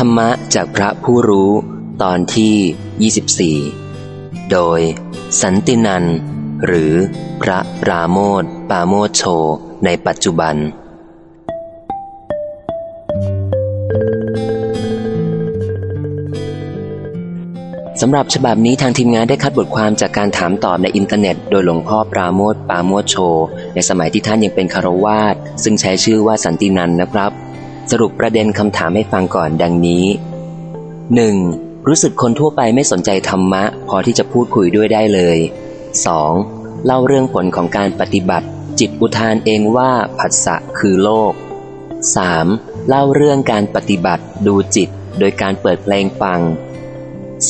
ธรรมะจากพระผู้รู้ตอนที่ 24 โดย สันตินัน หรือพระปราโมทปาโมทโช ในปัจจุบัน สำหรับฉบับนี้ทางทีมงานได้คัดบทความจากการถามตอบในอินเทอร์เน็ต โดยหลวงพ่อปราโมทปาโมทโช ในสมัยที่ท่านยังเป็นคารวาสซึ่งใช้ชื่อว่าสันตินันนะครับ สรุปประเด็นคำถามให้ฟังก่อนดังนี้ 1. รู้สึกคนทั่วไปไม่สนใจธรรมะ พอที่จะพูดคุยด้วยได้เลย 2. เล่าเรื่องผลของการปฏิบัติ จิตอุทานเองว่าผัสสะคือโลก 3. เล่าเรื่องการปฏิบัติดูจิต โดยการเปิดเพลงฟัง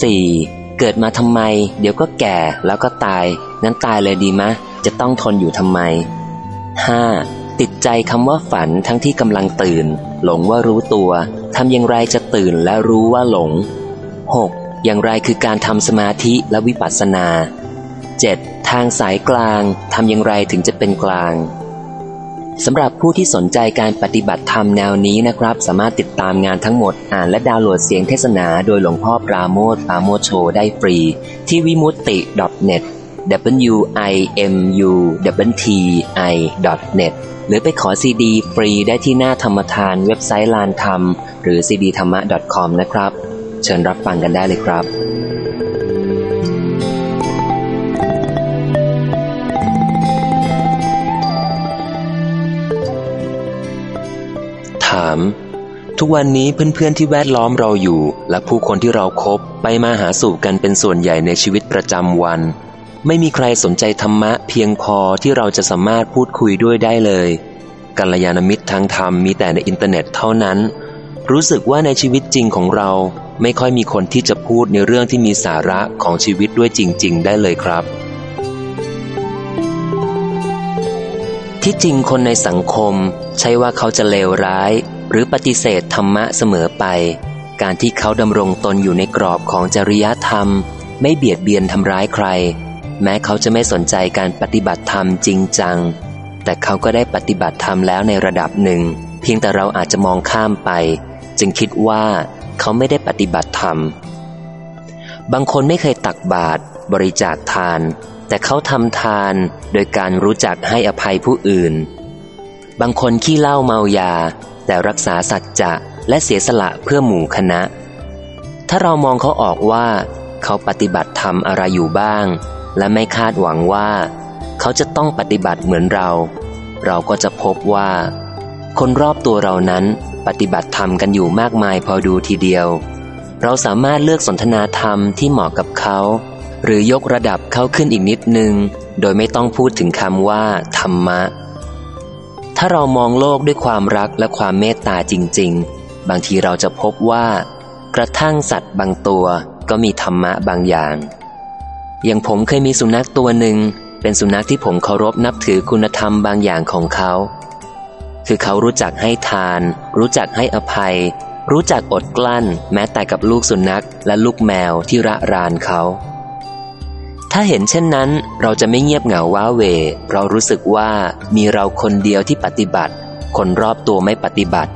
4. เกิดมาทำไม เดี๋ยวก็แก่แล้วก็ตาย งั้นตายเลยดีมะ จะต้องทนอยู่ทำไม 5. ติดใจคำว่าฝันทั้งที่กำลังตื่น หลงว่ารู้ตัวทำอย่างไรจะตื่นและรู้ว่าหลง 6. อย่างไรคือการทำสมาธิและวิปัสสนา 7. ทางสายกลางทำอย่างไรถึงจะเป็นกลางสำหรับผู้ที่สนใจการปฏิบัติธรรมแนวนี้นะครับ สามารถติดตามงานทั้งหมดอ่านและดาวน์โหลดเสียงเทศนาโดยหลวงพ่อปราโมทปราโมทโชได้ฟรี ที่วิมุตติ .net w i m u t i .net หรือไปขอซีดีฟรีได้ที่หน้าธรรมทานเว็บไซต์ลานธรรม หรือ cd ธรรมะ .com นะครับ เชิญรับฟังกันได้เลยครับถาม ทุกวันนี้เพื่อนๆที่แวดล้อมเราอยู่ และผู้คนที่เราคบไปมาหาสู่กันเป็นส่วนใหญ่ในชีวิตประจำวัน ไม่มีใครสนใจธรรมะเพียงพอที่เราจะสามารถพูดคุยด้วยได้เลยกัลยาณมิตรทางธรรมมีแต่ในอินเทอร์เน็ตเท่านั้น รู้สึกว่าในชีวิตจริงของเราไม่ค่อยมีคนที่จะพูดในเรื่องที่มีสาระของชีวิตด้วยจริง ๆ ได้เลยครับ ที่จริงคนในสังคม ใช่ว่าเขาจะเลวร้าย หรือปฏิเสธธรรมะเสมอไป การที่เขาดำรงตนอยู่ในกรอบของจริยธรรม ไม่เบียดเบียนทำร้ายใคร แม้เขาจะไม่สนใจการปฏิบัติธรรมจริงจัง แต่เขาก็ได้ปฏิบัติธรรมแล้วในระดับหนึ่ง เพียงแต่เราอาจจะมองข้ามไป จึงคิดว่าเขาไม่ได้ปฏิบัติธรรม บางคนไม่เคยตักบาตรบริจาคทาน แต่เขาทำทานโดยการรู้จักให้อภัยผู้อื่น บางคนขี้เหล้าเมายา แต่รักษาสัจจะและเสียสละเพื่อหมู่คณะ ถ้าเรามองเขาออกว่า เขาปฏิบัติธรรมอะไรอยู่บ้าง และไม่คาดหวังว่า เขาจะต้องปฏิบัติเหมือนเรา เราก็จะพบว่า คนรอบตัวเรานั้นปฏิบัติธรรมกันอยู่มากมายพอดูทีเดียว เราสามารถเลือกสนทนาธรรมที่เหมาะกับเขา หรือยกระดับเขาขึ้นอีกนิดนึง โดยไม่ต้องพูดถึงคำว่า ธรรมะ ถ้าเรามองโลกด้วยความรักและความเมตตาจริง ๆ บางทีเราจะพบว่า กระทั่งสัตว์บางตัวก็มีธรรมะบางอย่าง อย่างผมเคยมีสุนัขตัวหนึ่ง เป็นสุนัขที่ผมเคารพนับถือคุณธรรมบางอย่างของเขา คือเขารู้จักให้ทาน รู้จักให้อภัย รู้จักอดกลั้น แม้แต่กับลูกสุนัขและลูกแมวที่ระรานเขา ถ้าเห็นเช่นนั้น เราจะไม่เงียบเหงาว้าเว เรารู้สึกว่ามีเราคนเดียวที่ปฏิบัติ คนรอบตัวไม่ปฏิบัติ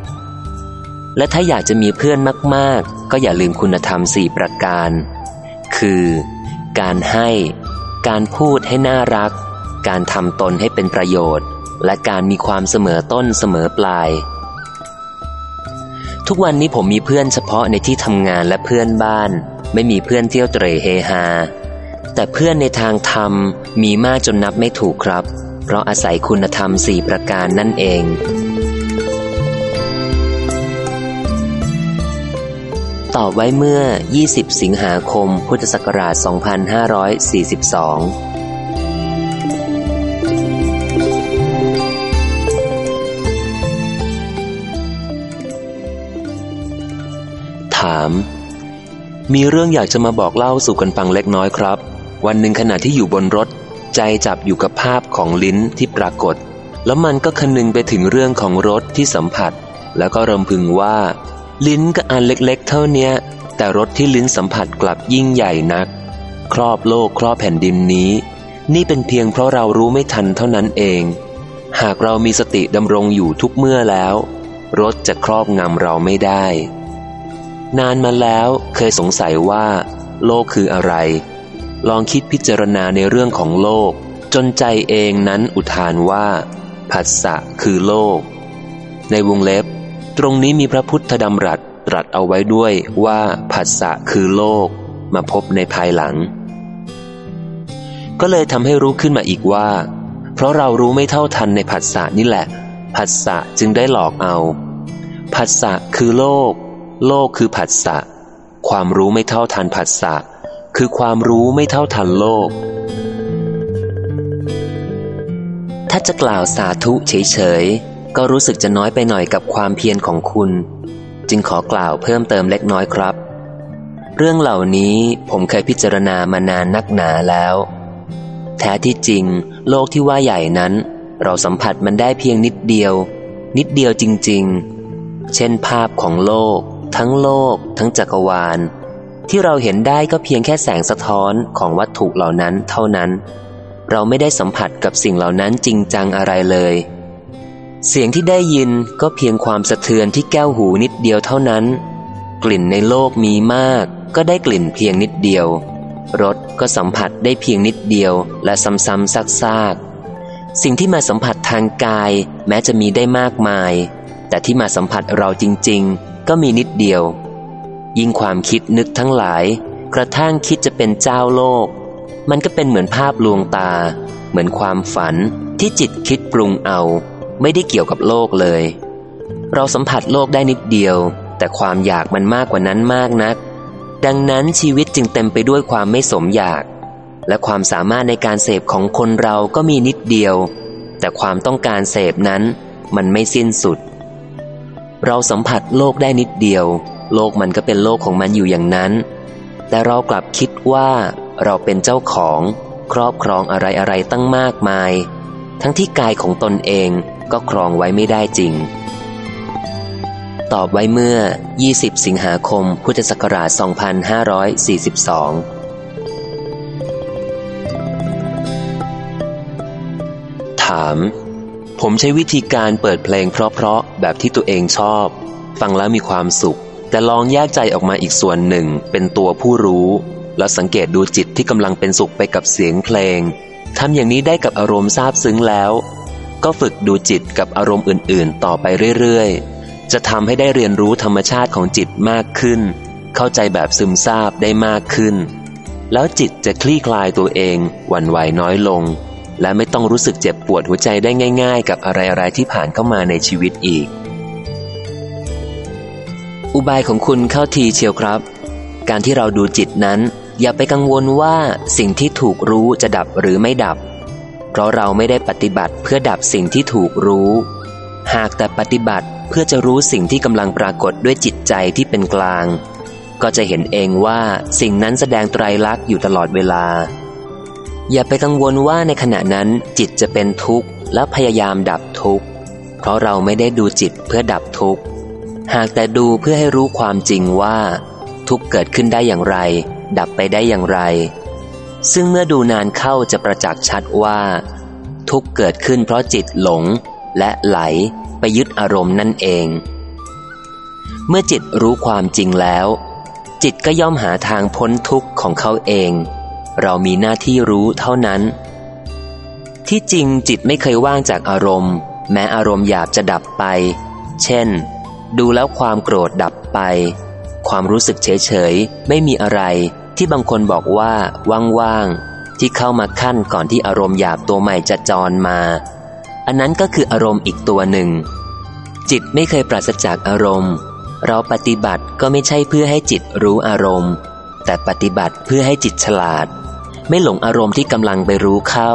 และถ้าอยากจะมีเพื่อนมาก ๆ ก็อย่าลืมคุณธรรมสี่ประการ คือ การให้ การพูดให้น่ารัก การทำตนให้เป็นประโยชน์ และการมีความเสมอต้นเสมอปลาย ทุกวันนี้ผมมีเพื่อนเฉพาะในที่ทำงานและเพื่อนบ้าน ไม่มีเพื่อนเที่ยวเตรเฮฮา แต่เพื่อนในทางธรรมมีมากจนนับไม่ถูกครับ เพราะอาศัยคุณธรรมสี่ประการนั่นเอง ต่อไว้เมื่อ 20 สิงหาคม พุทธศักราช 2542ถาม มีเรื่องอยากจะมาบอกเล่าสู่กันฟังเล็กน้อยครับ วันหนึ่งขณะที่อยู่บนรถ ใจจับอยู่กับภาพของลิ้นที่ปรากฏ แล้วมันก็คนึงไปถึงเรื่องของรถที่สัมผัส แล้วก็รำพึงว่า ลิ้นก็อันเล็กๆ เท่าเนี้ย แต่รถที่ลิ้นสัมผัสกลับยิ่งใหญ่นัก ครอบโลกครอบแผ่นดินนี้ นี่เป็นเพียงเพราะเรารู้ไม่ทันเท่านั้นเอง หากเรามีสติดำรงอยู่ทุกเมื่อแล้วรถจะครอบงำเราไม่ได้ นานมาแล้วเคยสงสัยว่า โลกคืออะไร ลองคิดพิจารณาในเรื่องของโลก จนใจเองนั้นอุทานว่า ผัสสะคือโลก ในวงเล็บ ตรงนี้มีพระพุทธดำรัสตรัสเอาไว้ด้วยว่าผัสสะคือโลกมาพบในภายหลัง ก็เลยทำให้รู้ขึ้นมาอีกว่า เพราะเรารู้ไม่เท่าทันในผัสสะนี่แหละผัสสะจึงได้หลอกเอาผัสสะคือโลก โลกคือผัสสะความรู้ไม่เท่าทันผัสสะคือความรู้ไม่เท่าทันโลก ถ้าจะกล่าวสาธุเฉยๆ ก็รู้สึกจะน้อยไปหน่อยกับความเพียรของคุณ จึงขอกล่าวเพิ่มเติมเล็กน้อยครับ เรื่องเหล่านี้ผมเคยพิจารณามานานนักหนาแล้ว แท้ที่จริง โลกที่ว่าใหญ่นั้น เราสัมผัสมันได้เพียงนิดเดียว นิดเดียวจริง ๆ เช่นภาพของโลก ทั้งโลก ทั้งจักรวาล ที่เราเห็นได้ก็เพียงแค่แสงสะท้อนของวัตถุเหล่านั้นเท่านั้น เราไม่ได้สัมผัสกับสิ่งเหล่านั้นจริงจังอะไรเลย เสียงที่ได้ยินก็เพียงความสะเทือนที่แก้วหูนิดเดียวเท่านั้น กลิ่นในโลกมีมาก ก็ได้กลิ่นเพียงนิดเดียว รสก็สัมผัสได้เพียงนิดเดียวและซ้ำๆซากๆ สิ่งที่มาสัมผัสทางกายแม้จะมีได้มากมาย แต่ที่มาสัมผัสเราจริง ๆ ก็มีนิดเดียว ยิ่งความคิดนึกทั้งหลาย กระทั่งคิดจะเป็นเจ้าโลก มันก็เป็นเหมือนภาพลวงตา เหมือนความฝันที่จิตคิดปรุงเอา ไม่ได้เกี่ยวกับโลกเลย เราสัมผัสโลกได้นิดเดียว แต่ความอยากมันมากกว่านั้นมากนัก ดังนั้นชีวิตจึงเต็มไปด้วยความไม่สมอยาก และความสามารถในการเสพของคนเราก็มีนิดเดียว แต่ความต้องการเสพนั้นมันไม่สิ้นสุด เราสัมผัสโลกได้นิดเดียว โลกมันก็เป็นโลกของมันอยู่อย่างนั้น แต่เรากลับคิดว่าเราเป็นเจ้าของ ครอบครองอะไรอะไรตั้งมากมาย ทั้งที่กายของตนเอง ก็ครองไว้ไม่ได้จริง ตอบไว้เมื่อ 20 สิงหาคม พุทธศักราช 2542ถามผมใช้วิธีการเปิดเพลงเพราะๆแบบที่ตัวเองชอบ ฟังแล้วมีความสุข แต่ลองแยกใจออกมาอีกส่วนหนึ่งเป็นตัวผู้รู้ แล้วสังเกตดูจิตที่กำลังเป็นสุขไปกับเสียงเพลงทำอย่างนี้ได้กับอารมณ์ซาบซึ้งแล้ว ก็ฝึกดูจิตกับอารมณ์อื่น ๆ ต่อไปเรื่อย ๆ จะทำให้ได้เรียนรู้ธรรมชาติของจิตมากขึ้น เข้าใจแบบซึมซาบได้มากขึ้น แล้วจิตจะคลี่คลายตัวเองหวั่นไหวน้อยลง และไม่ต้องรู้สึกเจ็บปวดหัวใจได้ง่าย ๆ กับอะไรๆที่ผ่านเข้ามาในชีวิตอีก อุบายของคุณเข้าทีเชียวครับ การที่เราดูจิตนั้น อย่าไปกังวลว่าสิ่งที่ถูกรู้จะดับหรือไม่ดับ เพราะเราไม่ได้ปฏิบัติเพื่อดับสิ่งที่ถูกรู้ หากแต่ปฏิบัติเพื่อจะรู้สิ่งที่กำลังปรากฏด้วยจิตใจที่เป็นกลาง ก็จะเห็นเองว่าสิ่งนั้นแสดงไตรลักษณ์อยู่ตลอดเวลา อย่าไปกังวลว่าในขณะนั้นจิตจะเป็นทุกข์และพยายามดับทุกข์ เพราะเราไม่ได้ดูจิตเพื่อดับทุกข์ หากแต่ดูเพื่อให้รู้ความจริงว่า ทุกข์เกิดขึ้นได้อย่างไร ดับไปได้อย่างไร ซึ่งเมื่อดูนานเข้าจะประจักษ์ชัดว่า ทุกเกิดขึ้นเพราะจิตหลงและไหลไปยึดอารมณ์นั่นเอง เมื่อจิตรู้ความจริงแล้ว จิตก็ย่อมหาทางพ้นทุกข์ของเขาเอง เรามีหน้าที่รู้เท่านั้น ที่จริงจิตไม่เคยว่างจากอารมณ์ แม้อารมณ์หยาบจะดับไป เช่น ดูแล้วความโกรธดับไป ความรู้สึกเฉยๆไม่มีอะไร ที่บางคนบอกว่าว่างๆที่เข้ามาขั้นก่อนที่อารมณ์หยาบตัวใหม่จะจรมา อันนั้นก็คืออารมณ์อีกตัวหนึ่ง จิตไม่เคยปราศจากอารมณ์ เราปฏิบัติก็ไม่ใช่เพื่อให้จิตรู้อารมณ์ แต่ปฏิบัติเพื่อให้จิตฉลาด ไม่หลงอารมณ์ที่กำลังไปรู้เข้า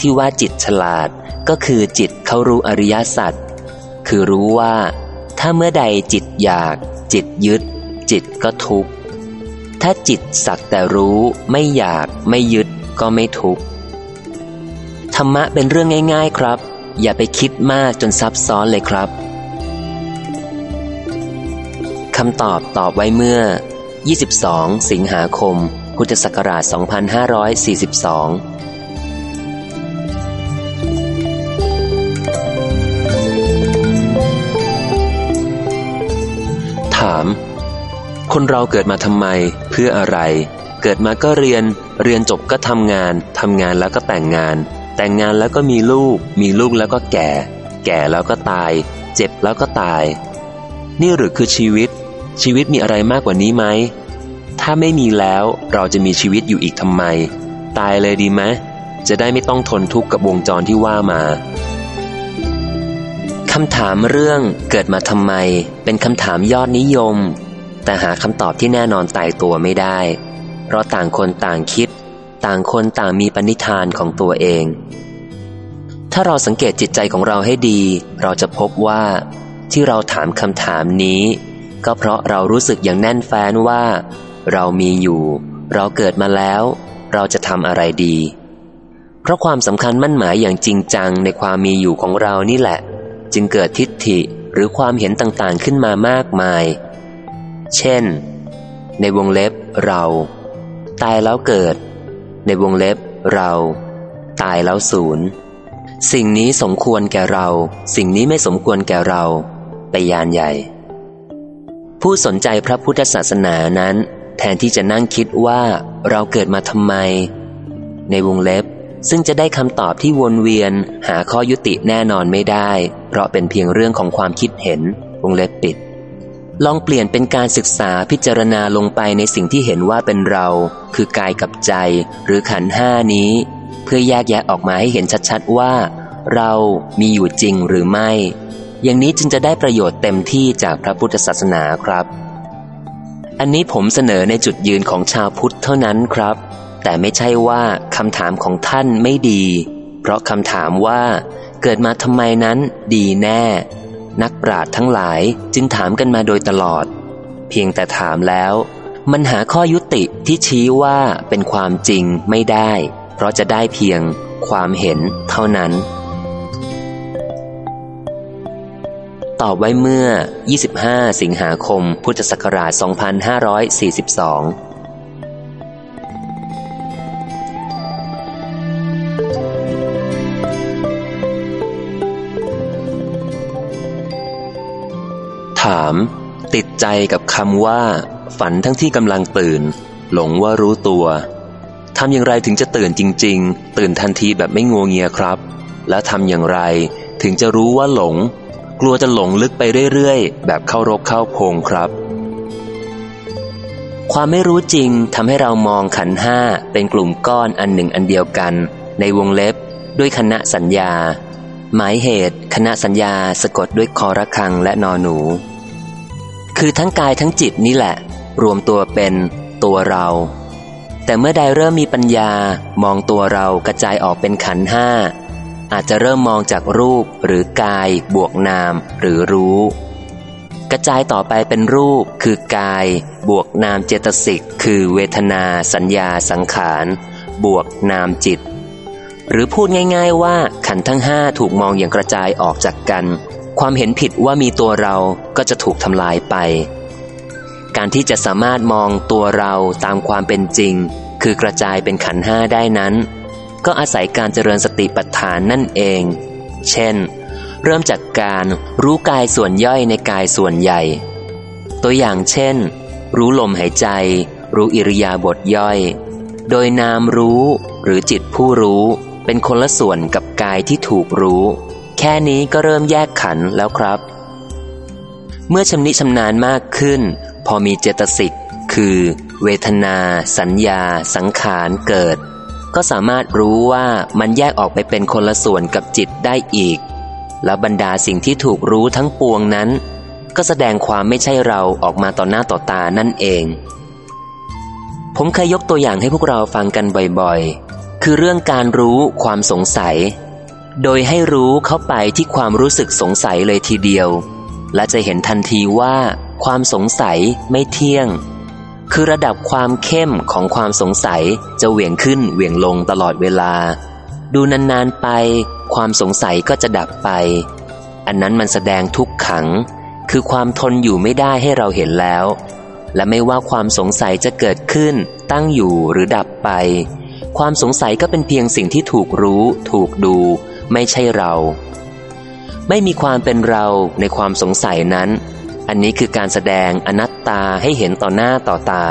ที่ว่าจิตฉลาดก็คือจิตเขารู้อริยสัจคือรู้ว่า ถ้าเมื่อใดจิตอยาก จิตยึด จิตก็ทุกข์ ถ้าจิตสักแต่รู้ไม่อยากไม่ยึดก็ไม่ทุกข์ธรรมะเป็นเรื่องง่าย ๆครับ อย่าไปคิดมากจนซับซ้อนเลยครับคำตอบตอบไว้เมื่อ 22 สิงหาคม พุทธศักราช 2542ถาม คนเราเกิดมาทำไม เพื่ออะไร เกิดมาก็เรียน เรียนจบก็ทำงานทำงานแล้วก็แต่งงาน แต่งงานแล้วก็มีลูก มีลูกแล้วก็แก่ แก่แล้วก็ตาย เจ็บแล้วก็ตาย นี่หรือคือชีวิต ชีวิตมีอะไรมากกว่านี้ไหมถ้าไม่มีแล้วเราจะมีชีวิตอยู่อีกทำไม ตายเลยดีไหมจะได้ไม่ต้องทนทุกข์กับวงจรที่ว่ามาคำถามเรื่องเกิดมาทำไม เป็นคำถามยอดนิยม แต่หาคำตอบที่แน่นอนตายตัวไม่ได้ เพราะต่างคนต่างคิด ต่างคนต่างมีปณิธานของตัวเอง ถ้าเราสังเกตจิตใจของเราให้ดี เราจะพบว่า ที่เราถามคำถามนี้ ก็เพราะเรารู้สึกอย่างแน่นแฟ้นว่า เรามีอยู่ เราเกิดมาแล้ว เราจะทำอะไรดี เพราะความสำคัญมั่นหมายอย่างจริงจังในความมีอยู่ของเรานี่แหละ จึงเกิดทิฏฐิหรือความเห็นต่างๆขึ้นมามากมาย เช่น ในวงเล็บเรา ตายแล้วเกิด ในวงเล็บเรา ตายแล้วศูนย์สิ่งนี้สมควรแก่เรา สิ่งนี้ไม่สมควรแก่เรา ไปยานใหญ่ ผู้สนใจพระพุทธศาสนานั้น แทนที่จะนั่งคิดว่าเราเกิดมาทำไม ในวงเล็บซึ่งจะได้คำตอบที่วนเวียนหาข้อยุติแน่นอนไม่ได้ เพราะเป็นเพียงเรื่องของความคิดเห็นวงเล็บปิด ลองเปลี่ยนเป็นการศึกษาพิจารณาลงไปในสิ่งที่เห็นว่าเป็นเรา คือกายกับใจ หรือขันห้านี้ เพื่อแยกแยะออกมาให้เห็นชัดๆว่า เรามีอยู่จริงหรือไม่ อย่างนี้จึงจะได้ประโยชน์เต็มที่จากพระพุทธศาสนาครับ อันนี้ผมเสนอในจุดยืนของชาวพุทธเท่านั้นครับ แต่ไม่ใช่ว่าคำถามของท่านไม่ดี เพราะคำถามว่า เกิดมาทำไมนั้นดีแน่ นักปราชญ์ทั้งหลายจึงถามกันมาโดยตลอด เพียงแต่ถามแล้ว มันหาข้อยุติที่ชี้ว่าเป็นความจริงไม่ได้ เพราะจะได้เพียงความเห็นเท่านั้น ตอบไว้เมื่อ 25 สิงหาคม พุทธศักราช 2542 ติดใจกับคำว่า ฝันทั้งที่กำลังตื่น หลงว่ารู้ตัวทำอย่างไรถึงจะตื่นจริง ๆ ตื่นทันทีแบบไม่งัวเงียครับ แล้วทำอย่างไรถึงจะรู้ว่าหลง กลัวจะหลงลึกไปเรื่อยๆ แบบเข้ารกเข้าโพงครับ ความไม่รู้จริงทำให้เรามองขันห้าเป็นกลุ่มก้อนอันหนึ่งอันเดียวกัน ในวงเล็บ ด้วยคณะสัญญา หมายเหตุ คณะสัญญาสะกดด้วยคอระคังและนอหนู คือทั้งกายทั้งจิตนี่แหละ รวมตัวเป็นตัวเรา แต่เมื่อใดเริ่มมีปัญญามองตัวเรากระจายออกเป็นขันห้าอาจจะเริ่มมองจากรูปหรือกาย บวกนาม หรือรู้ กระจายต่อไปเป็นรูปคือกาย บวกนามเจตสิก คือเวทนา สัญญา สังขาร บวกนามจิต หรือพูดง่าย ๆว่าขันทั้งห้าถูกมองอย่างกระจายออกจากกัน ความเห็นผิดว่ามีตัวเราก็จะถูกทำลายไป การที่จะสามารถมองตัวเราตามความเป็นจริง คือกระจายเป็นขันห้าได้นั้น ก็อาศัยการเจริญสติปัฏฐานนั่นเอง เช่น เริ่มจากการรู้กายส่วนย่อยในกายส่วนใหญ่ ตัวอย่างเช่น รู้ลมหายใจ รู้อิริยาบถย่อย โดยนามรู้หรือจิตผู้รู้เป็นคนละส่วนกับกายที่ถูกรู้ แค่นี้ก็เริ่มแยกขันแล้วครับ เมื่อชำนิชำนาญมากขึ้น พอมีเจตสิกคือ เวทนา สัญญา สังขารเกิด ก็สามารถรู้ว่ามันแยกออกไปเป็นคนละส่วนกับจิตได้อีก แล้วบรรดาสิ่งที่ถูกรู้ทั้งปวงนั้น ก็แสดงความไม่ใช่เราออกมาต่อหน้าต่อตานั่นเอง ผมเคยยกตัวอย่างให้พวกเราฟังกันบ่อยๆ คือเรื่องการรู้ความสงสัย โดยให้รู้เข้าไปที่ความรู้สึกสงสัยเลยทีเดียว และจะเห็นทันทีว่าความสงสัยไม่เที่ยง คือระดับความเข้มของความสงสัยจะเหวี่ยงขึ้นเหวี่ยงลงตลอดเวลา ดูนานๆไป ความสงสัยก็จะดับไป อันนั้นมันแสดงทุกขัง คือความทนอยู่ไม่ได้ให้เราเห็นแล้ว และไม่ว่าความสงสัยจะเกิดขึ้น ตั้งอยู่หรือดับไป ความสงสัยก็เป็นเพียงสิ่งที่ถูกรู้ ถูกดู ไม่ใช่เรา ไม่มีความเป็นเราในความสงสัยนั้น อันนี้คือการแสดงอนัตตาให้เห็นต่อหน้าต่อตา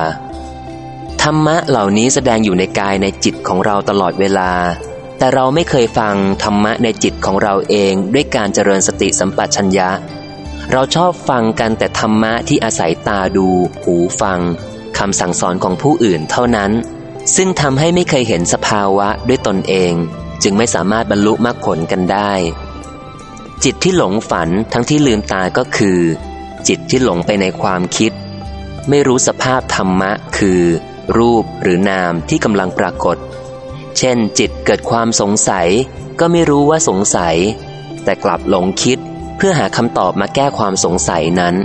ธรรมะเหล่านี้แสดงอยู่ในกายในจิตของเราตลอดเวลา แต่เราไม่เคยฟังธรรมะในจิตของเราเองด้วยการเจริญสติสัมปชัญญะ เราชอบฟังกันแต่ธรรมะที่อาศัยตาดู หูฟังคำสั่งสอนของผู้อื่นเท่านั้นซึ่งทำให้ไม่เคยเห็นสภาวะด้วยตนเอง จึงไม่สามารถบรรลุมรรคผลกันได้ จิตที่หลงฝันทั้งที่ลืมตาก็คือ จิตที่หลงไปในความคิด ไม่รู้สภาพธรรมะคือ รูปหรือนามที่กำลังปรากฏ เช่น จิตเกิดความสงสัย ก็ไม่รู้ว่าสงสัย แต่กลับหลงคิดเพื่อหาคำตอบมาแก้ความสงสัยนั้น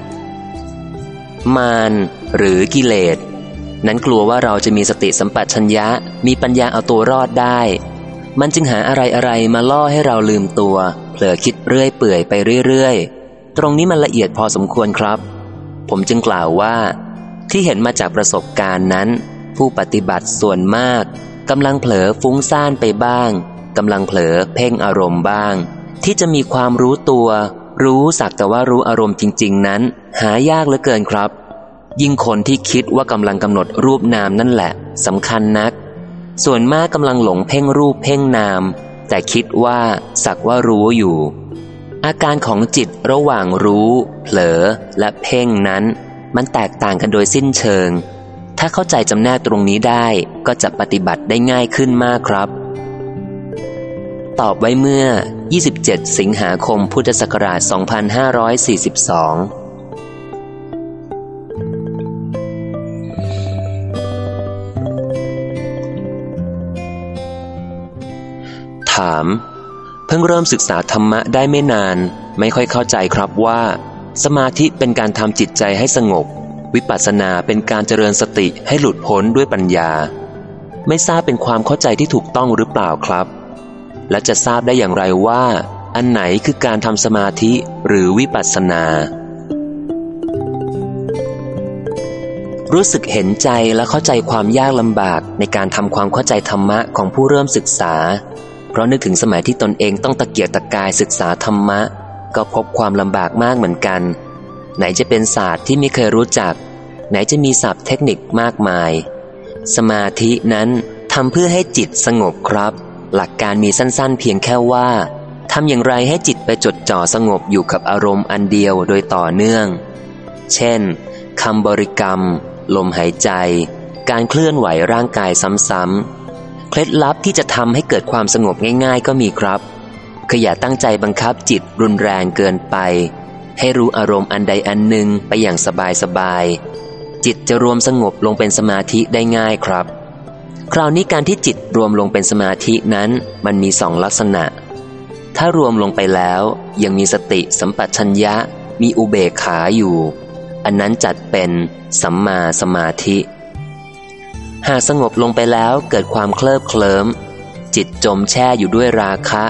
มารหรือกิเลสนั้นกลัวว่าเราจะมีสติสัมปชัญญะมีปัญญาเอาตัวรอดได้ มันจึงหาอะไรอะไรมาล่อให้เราลืมตัว เผลอคิดเรื่อยเปื่อยไปเรื่อยๆ ตรงนี้มันละเอียดพอสมควรครับ ผมจึงกล่าวว่า ที่เห็นมาจากประสบการณ์นั้น ผู้ปฏิบัติส่วนมากกำลังเผลอฟุ้งซ่านไปบ้างกำลังเผลอเพ่งอารมณ์บ้าง ที่จะมีความรู้ตัว รู้สักแต่ว่ารู้อารมณ์จริง ๆ นั้น หายากเหลือเกินครับ ยิ่งคนที่คิดว่ากำลังกำหนดรูปนามนั่นแหละสำคัญนัก ส่วนมากกำลังหลงเพ่งรูปเพ่งนาม แต่คิดว่าสักว่ารู้อยู่ อาการของจิตระหว่างรู้ เผลอ และเพ่งนั้น มันแตกต่างกันโดยสิ้นเชิง ถ้าเข้าใจจำแนกตรงนี้ได้ก็จะปฏิบัติได้ง่ายขึ้นมากครับ ตอบไว้เมื่อ 27 สิงหาคมพุทธศักราช 2542 ถาม เพิ่งเริ่มศึกษาธรรมะได้ไม่นาน ไม่ค่อยเข้าใจครับว่า สมาธิเป็นการทำจิตใจให้สงบ วิปัสสนาเป็นการเจริญสติให้หลุดพ้นด้วยปัญญา ไม่ทราบเป็นความเข้าใจที่ถูกต้องหรือเปล่าครับ และจะทราบได้อย่างไรว่า อันไหนคือการทำสมาธิหรือวิปัสสนารู้สึกเห็นใจและเข้าใจความยากลำบากในการทำความเข้าใจธรรมะของผู้เริ่มศึกษา ราะนึกถึงสมัยที่ตนเองต้องตะเกียกตะกายศึกษาธรรมะ ก็พบความลำบากมากเหมือนกัน ไหนจะเป็นศาสตร์ที่ไม่เคยรู้จัก ไหนจะมีศัพท์เทคนิคมากมาย สมาธินั้นทำเพื่อให้จิตสงบครับ หลักการมีสั้นๆ เพียงแค่ว่าทำอย่างไรให้จิตไปจดจ่อสงบอยู่กับอารมณ์อันเดียวโดยต่อเนื่อง เช่นคำบริกรรม ลมหายใจ การเคลื่อนไหวร่างกายซ้ำๆ เคล็ดลับที่จะทำให้เกิดความสงบง่าย ๆ ก็มีครับคืออย่าตั้งใจบังคับจิตรุนแรงเกินไป ให้รู้อารมณ์อันใดอันหนึ่งไปอย่างสบายๆ จิตจะรวมสงบลงเป็นสมาธิได้ง่ายครับ คราวนี้การที่จิตรวมลงเป็นสมาธินั้นมันมีสองลักษณะ ถ้ารวมลงไปแล้วยังมีสติสัมปชัญญะ มีอุเบกขาอยู่ อันนั้นจัดเป็นสัมมาสมาธิ หากสงบลงไปแล้วเกิดความเคลิบเคลิ้มจิตจมแช่อยู่ด้วยราคะ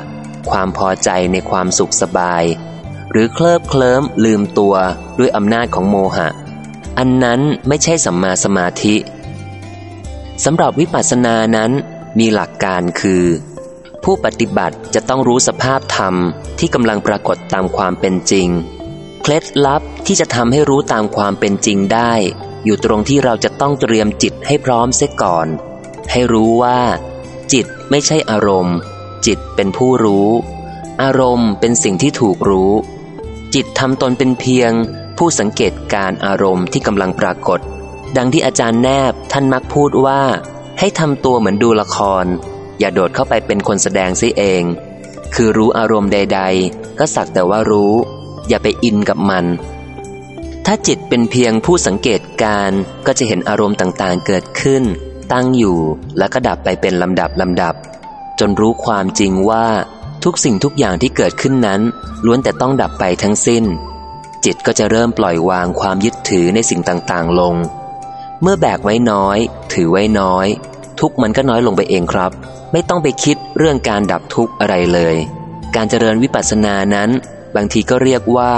ความพอใจในความสุขสบาย หรือเคลิบเคลิ้มลืมตัวด้วยอำนาจของโมหะ อันนั้นไม่ใช่สัมมาสมาธิสำหรับวิปัสสนานั้นมีหลักการคือ ผู้ปฏิบัติจะต้องรู้สภาพธรรมที่กำลังปรากฏตามความเป็นจริง เคล็ดลับที่จะทำให้รู้ตามความเป็นจริงได้ อยู่ตรงที่เราจะต้องเตรียมจิตให้พร้อมเสียก่อน ให้รู้ว่า จิตไม่ใช่อารมณ์ จิตเป็นผู้รู้ อารมณ์เป็นสิ่งที่ถูกรู้ จิตทำตนเป็นเพียง ผู้สังเกตการอารมณ์ที่กำลังปรากฏ ดังที่อาจารย์แนบท่านมักพูดว่า ให้ทำตัวเหมือนดูละคร อย่าโดดเข้าไปเป็นคนแสดงซิเอง คือรู้อารมณ์ใด ๆ ก็สักแต่ว่ารู้ อย่าไปอินกับมัน ถ้าจิตเป็นเพียงผู้สังเกตการก็จะเห็นอารมณ์ต่างๆเกิดขึ้น ตั้งอยู่แล้วก็ดับไปเป็นลำดับลำดับ จนรู้ความจริงว่า ทุกสิ่งทุกอย่างที่เกิดขึ้นนั้น ล้วนแต่ต้องดับไปทั้งสิ้น จิตก็จะเริ่มปล่อยวางความยึดถือในสิ่งต่างๆลง เมื่อแบกไว้น้อย ถือไว้น้อย ทุกมันก็น้อยลงไปเองครับ ไม่ต้องไปคิดเรื่องการดับทุกข์อะไรเลย การเจริญวิปัสสนานั้น บางทีก็เรียกว่า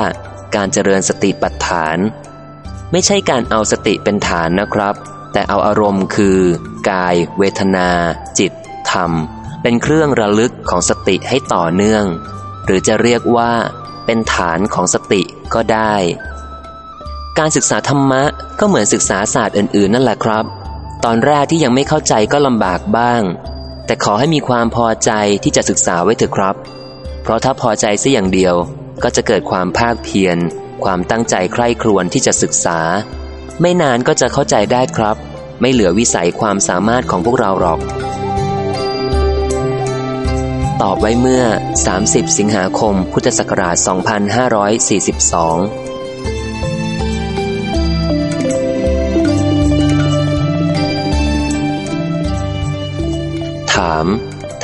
การเจริญสติปัฏฐาน ไม่ใช่การเอาสติเป็นฐานนะครับ แต่เอาอารมณ์คือ กาย เวทนา จิต ธรรม เป็นเครื่องระลึกของสติให้ต่อเนื่อง หรือจะเรียกว่าเป็นฐานของสติก็ได้ การศึกษาธรรมะก็เหมือนศึกษาศาสตร์อื่น ๆ นั่นแหละครับ ตอนแรกที่ยังไม่เข้าใจก็ลำบากบ้าง แต่ขอให้มีความพอใจที่จะศึกษาไว้เถอะครับ เพราะถ้าพอใจสัอย่างเดียว ก็จะเกิดความภาคเพียร ความตั้งใจใคร่ครวญที่จะศึกษา ไม่นานก็จะเข้าใจได้ครับ ไม่เหลือวิสัยความสามารถของพวกเราหรอก ตอบไว้เมื่อ 30 สิงหาคม พุทธศักราช 2542ถาม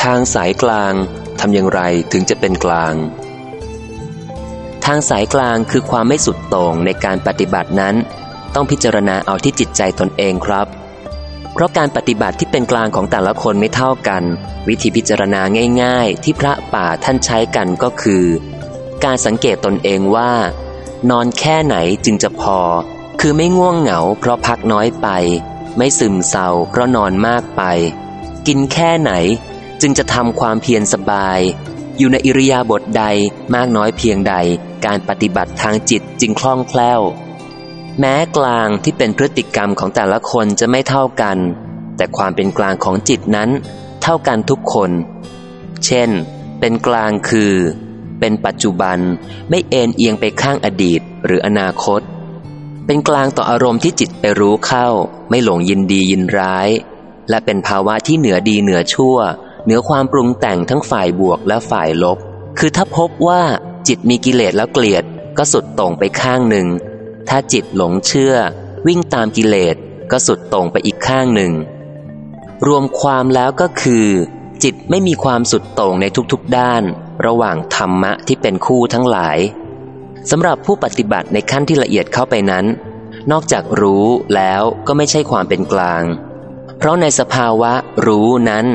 ทางสายกลางทำอย่างไรถึงจะเป็นกลาง ทางสายกลางคือความไม่สุดโต่งในการปฏิบัตินั้น ต้องพิจารณาเอาที่จิตใจตนเองครับ เพราะการปฏิบัติที่เป็นกลางของแต่ละคนไม่เท่ากัน วิธีพิจารณาง่าย ๆ ที่พระป่าท่านใช้กันก็คือ การสังเกตตนเองว่า นอนแค่ไหนจึงจะพอ คือไม่ง่วงเหงา เพราะพักน้อยไป ไม่ซึมเศร้าเพราะนอนมากไป กินแค่ไหนจึงจะทำความเพียรสบาย อยู่ในอิริยาบถใดมากน้อยเพียงใด การปฏิบัติทางจิตจึงคล่องแคล่ว แม้กลางที่เป็นพฤติกรรมของแต่ละคนจะไม่เท่ากัน แต่ความเป็นกลางของจิตนั้น เท่ากันทุกคน เช่น เป็นกลางคือ เป็นปัจจุบันไม่เอ็นเอียงไปข้างอดีตหรืออนาคต เป็นกลางต่ออารมณ์ที่จิตไปรู้เข้า ไม่หลงยินดียินร้าย และเป็นภาวะที่เหนือดีเหนือชั่ว เหนือความปรุงแต่งทั้งฝ่ายบวกและฝ่ายลบ คือถ้าพบว่าจิตมีกิเลสแล้วเกลียดก็สุดตรงไปข้างหนึ่ง ถ้าจิตหลงเชื่อ วิ่งตามกิเลสก็สุดตรงไปอีกข้างหนึ่ง รวมความแล้วก็คือ จิตไม่มีความสุดตรงในทุกๆด้าน ระหว่างธรรมะที่เป็นคู่ทั้งหลายสำหรับผู้ปฏิบัติในขั้นที่ละเอียดเข้าไปนั้น นอกจากรู้แล้วก็ไม่ใช่ความเป็นกลาง เพราะในสภาวะรู้นั้น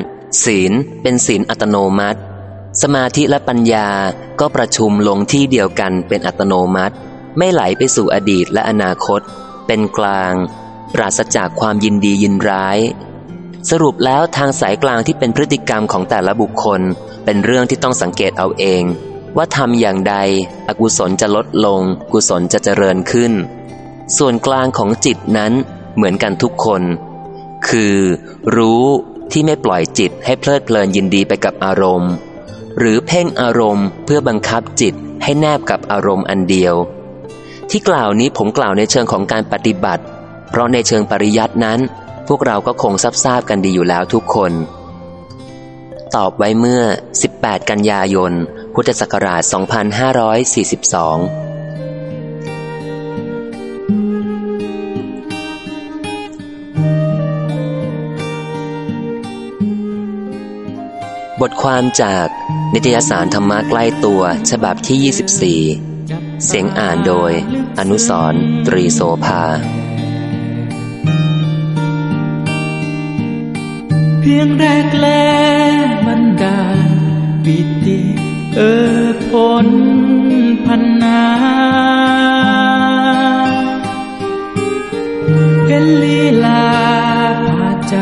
ศีลเป็นศีลอัตโนมัติ สมาธิและปัญญาก็ประชุมลงที่เดียวกันเป็นอัตโนมัติ ไม่ไหลไปสู่อดีตและอนาคต เป็นกลาง ปราศจากความยินดียินร้าย สรุปแล้วทางสายกลางที่เป็นพฤติกรรมของแต่ละบุคคล เป็นเรื่องที่ต้องสังเกตเอาเอง ว่าทำอย่างใด อกุศลจะลดลง กุศลจะเจริญขึ้น ส่วนกลางของจิตนั้นเหมือนกันทุกคน คือ รู้ ที่ไม่ปล่อยจิตให้เพลิดเพลินยินดีไปกับอารมณ์ หรือเพ่งอารมณ์เพื่อบังคับจิตให้แนบกับอารมณ์อันเดียว ที่กล่าวนี้ผมกล่าวในเชิงของการปฏิบัติ เพราะในเชิงปริยัตินั้น พวกเราก็คงทราบทราบกันดีอยู่แล้วทุกคน ตอบไว้เมื่อ 18 กันยายน พุทธศักราช 2542 บทความจากนิตยสารธรรมะใกล้ตัวฉบับที่ 24 เสียงอ่านโดย อนุสรตรีโสภา เพียงแรกแลบรรดาปิติเออผลพันนาเห็นลีลาพาใจ